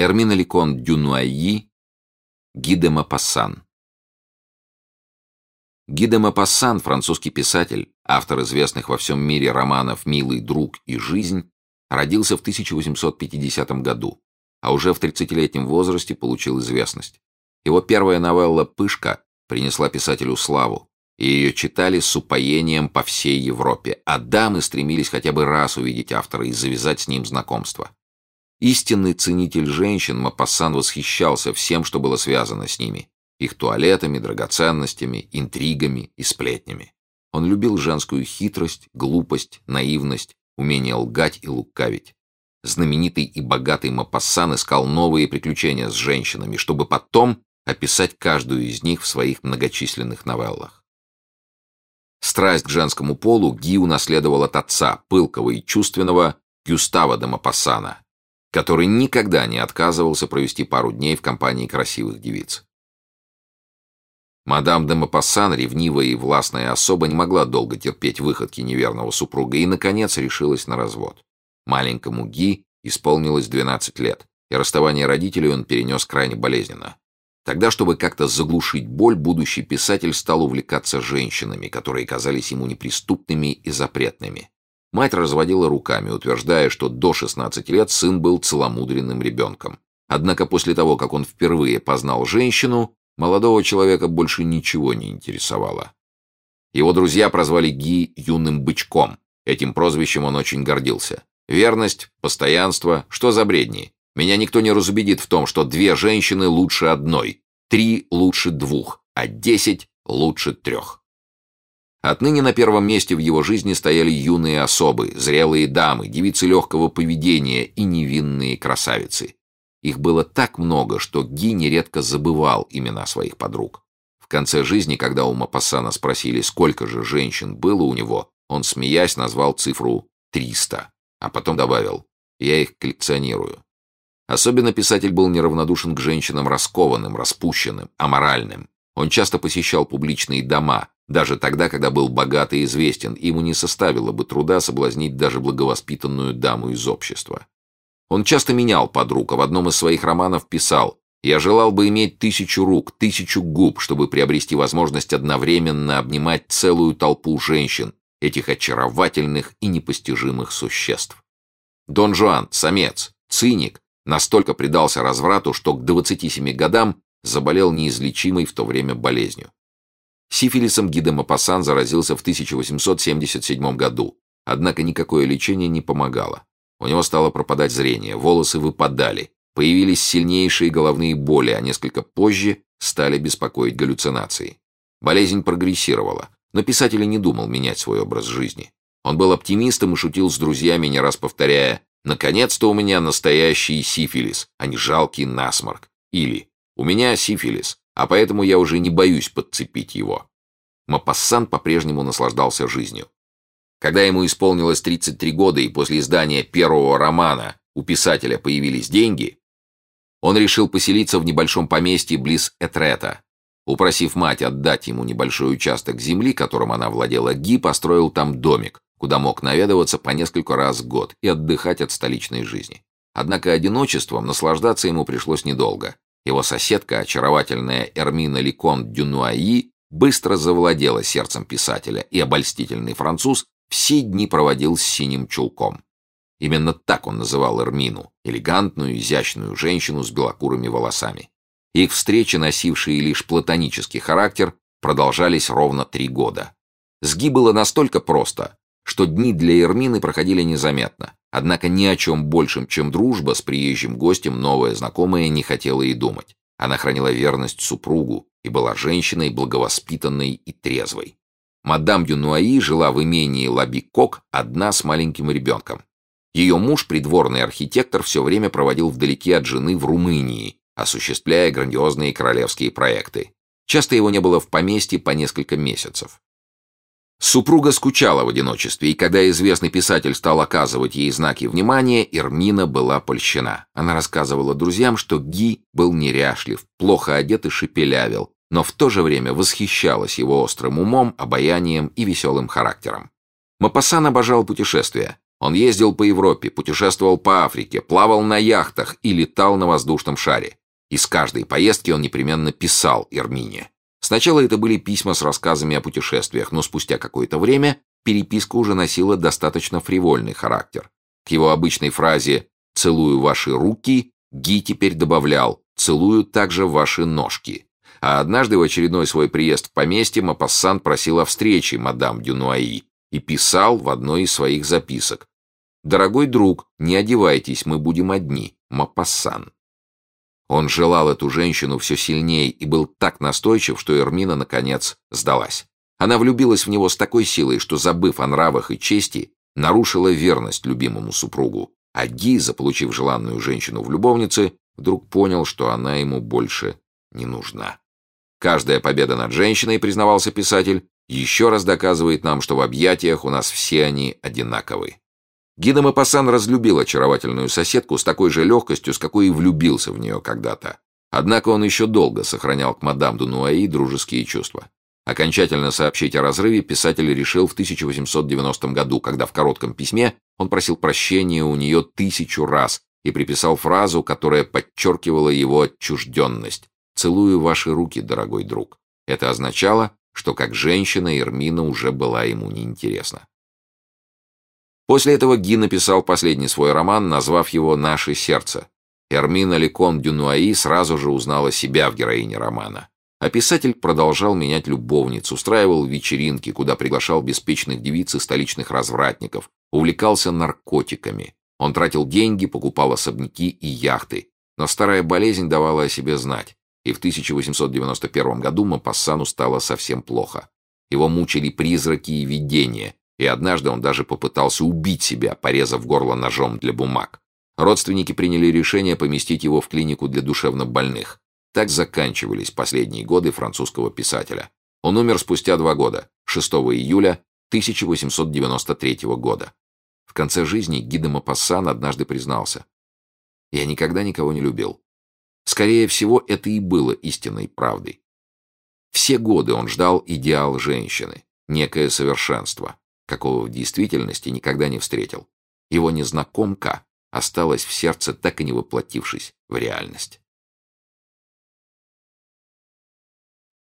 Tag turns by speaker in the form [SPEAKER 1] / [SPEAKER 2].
[SPEAKER 1] Эрмина Лекон Дюнуайи, Ги де Мапассан. Ги де Мапассан, французский писатель, автор известных во всем мире романов «Милый друг» и «Жизнь», родился в 1850 году, а уже в 30-летнем возрасте получил известность. Его первая новелла «Пышка» принесла писателю славу, и ее читали с упоением по всей Европе, а дамы стремились хотя бы раз увидеть автора и завязать с ним знакомство. Истинный ценитель женщин, Мапассан восхищался всем, что было связано с ними. Их туалетами, драгоценностями, интригами и сплетнями. Он любил женскую хитрость, глупость, наивность, умение лгать и лукавить. Знаменитый и богатый Мапассан искал новые приключения с женщинами, чтобы потом описать каждую из них в своих многочисленных новеллах. Страсть к женскому полу Ги унаследовал от отца, пылкого и чувственного Гюстава де Мапассана, который никогда не отказывался провести пару дней в компании красивых девиц. Мадам де Мапассан, ревнивая и властная особа, не могла долго терпеть выходки неверного супруга и, наконец, решилась на развод. Маленькому Ги исполнилось 12 лет, и расставание родителей он перенес крайне болезненно. Тогда, чтобы как-то заглушить боль, будущий писатель стал увлекаться женщинами, которые казались ему неприступными и запретными. Мать разводила руками, утверждая, что до 16 лет сын был целомудренным ребенком. Однако после того, как он впервые познал женщину, молодого человека больше ничего не интересовало. Его друзья прозвали Ги юным бычком. Этим прозвищем он очень гордился. Верность, постоянство, что за бредни? Меня никто не разубедит в том, что две женщины лучше одной, три лучше двух, а десять лучше трех. Отныне на первом месте в его жизни стояли юные особы, зрелые дамы, девицы легкого поведения и невинные красавицы. Их было так много, что Ги нередко забывал имена своих подруг. В конце жизни, когда у Мапассана спросили, сколько же женщин было у него, он, смеясь, назвал цифру 300, а потом добавил «я их коллекционирую». Особенно писатель был неравнодушен к женщинам раскованным, распущенным, аморальным. Он часто посещал публичные дома, даже тогда, когда был богат и известен, ему не составило бы труда соблазнить даже благовоспитанную даму из общества. Он часто менял подруг, а в одном из своих романов писал «Я желал бы иметь тысячу рук, тысячу губ, чтобы приобрести возможность одновременно обнимать целую толпу женщин, этих очаровательных и непостижимых существ». Дон Жуан, самец, циник, настолько предался разврату, что к 27 годам заболел неизлечимой в то время болезнью. Сифилисом Гиде Мапассан заразился в 1877 году, однако никакое лечение не помогало. У него стало пропадать зрение, волосы выпадали, появились сильнейшие головные боли, а несколько позже стали беспокоить галлюцинации. Болезнь прогрессировала, но писатель не думал менять свой образ жизни. Он был оптимистом и шутил с друзьями, не раз повторяя «Наконец-то у меня настоящий сифилис, а не жалкий насморк». Или «У меня сифилис, а поэтому я уже не боюсь подцепить его». Мапассан по-прежнему наслаждался жизнью. Когда ему исполнилось 33 года и после издания первого романа у писателя появились деньги, он решил поселиться в небольшом поместье близ Этрета. Упросив мать отдать ему небольшой участок земли, которым она владела, Ги построил там домик, куда мог наведываться по несколько раз в год и отдыхать от столичной жизни. Однако одиночеством наслаждаться ему пришлось недолго. Его соседка, очаровательная Эрмина Ликон Дюнуаи, быстро завладела сердцем писателя, и обольстительный француз все дни проводил с синим чулком. Именно так он называл Эрмину, элегантную, изящную женщину с белокурыми волосами. Их встречи, носившие лишь платонический характер, продолжались ровно три года. Сги было настолько просто, что дни для Эрмины проходили незаметно. Однако ни о чем большем, чем дружба с приезжим гостем новая знакомая не хотела и думать. Она хранила верность супругу и была женщиной благовоспитанной и трезвой. Мадам Дюнуаи жила в имении Лабикок одна с маленьким ребенком. Ее муж, придворный архитектор, все время проводил вдалеке от жены в Румынии, осуществляя грандиозные королевские проекты. Часто его не было в поместье по несколько месяцев. Супруга скучала в одиночестве, и когда известный писатель стал оказывать ей знаки внимания, Эрмина была польщена. Она рассказывала друзьям, что Ги был неряшлив, плохо одет и шепелявил, но в то же время восхищалась его острым умом, обаянием и веселым характером. Мапассан обожал путешествия. Он ездил по Европе, путешествовал по Африке, плавал на яхтах и летал на воздушном шаре. Из каждой поездки он непременно писал Эрмине. Сначала это были письма с рассказами о путешествиях, но спустя какое-то время переписка уже носила достаточно фривольный характер. К его обычной фразе «целую ваши руки» Ги теперь добавлял «целую также ваши ножки». А однажды в очередной свой приезд в поместье Мапассан просил о встрече мадам Дюнуаи и писал в одной из своих записок «Дорогой друг, не одевайтесь, мы будем одни, Мапассан». Он желал эту женщину все сильнее и был так настойчив, что Эрмина, наконец, сдалась. Она влюбилась в него с такой силой, что, забыв о нравах и чести, нарушила верность любимому супругу, а Ги, заполучив желанную женщину в любовнице, вдруг понял, что она ему больше не нужна. Каждая победа над женщиной, признавался писатель, еще раз доказывает нам, что в объятиях у нас все они одинаковы. Гида Мапасан разлюбил очаровательную соседку с такой же легкостью, с какой и влюбился в нее когда-то. Однако он еще долго сохранял к мадам Дунуаи дружеские чувства. Окончательно сообщить о разрыве писатель решил в 1890 году, когда в коротком письме он просил прощения у нее тысячу раз и приписал фразу, которая подчеркивала его отчужденность. «Целую ваши руки, дорогой друг». Это означало, что как женщина Эрмина уже была ему неинтересна. После этого Ги написал последний свой роман, назвав его «Наше сердце». Эрмина Лекон Дюнуаи сразу же узнала себя в героине романа. А писатель продолжал менять любовниц, устраивал вечеринки, куда приглашал беспечных девиц и столичных развратников, увлекался наркотиками. Он тратил деньги, покупал особняки и яхты. Но старая болезнь давала о себе знать, и в 1891 году Мапассану стало совсем плохо. Его мучили призраки и видения, и однажды он даже попытался убить себя, порезав горло ножом для бумаг. Родственники приняли решение поместить его в клинику для душевнобольных. Так заканчивались последние годы французского писателя. Он умер спустя два года, 6 июля 1893 года. В конце жизни Гиде Мапассан однажды признался. «Я никогда никого не любил. Скорее всего, это и было истинной правдой. Все годы он ждал идеал женщины, некое совершенство какого в действительности никогда не встретил. Его незнакомка осталась в сердце, так и не воплотившись в реальность.